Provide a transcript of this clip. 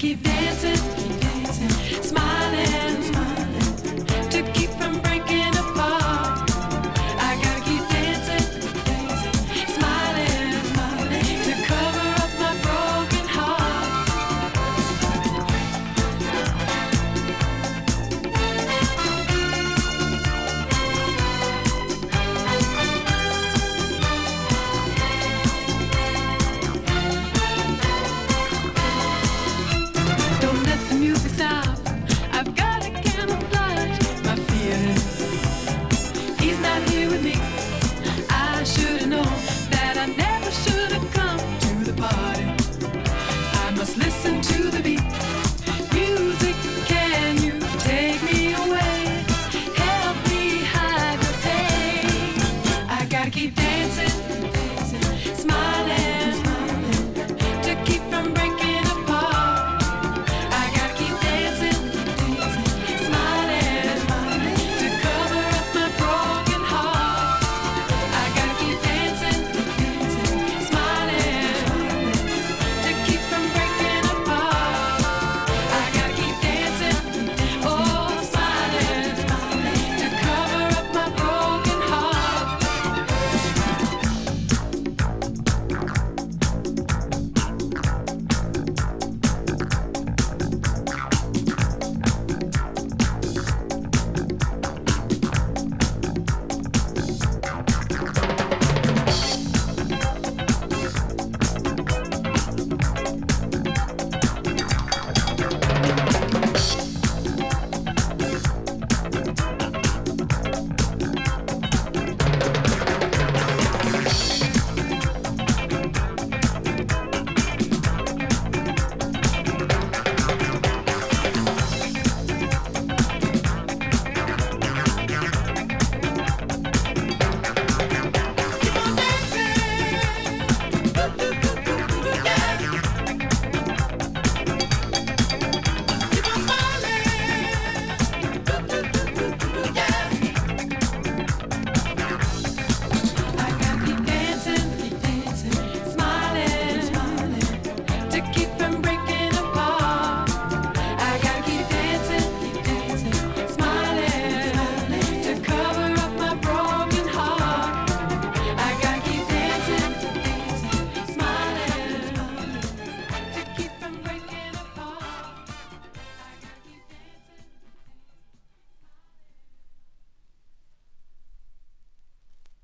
keep dancing, keep dancing, smiling, smiling.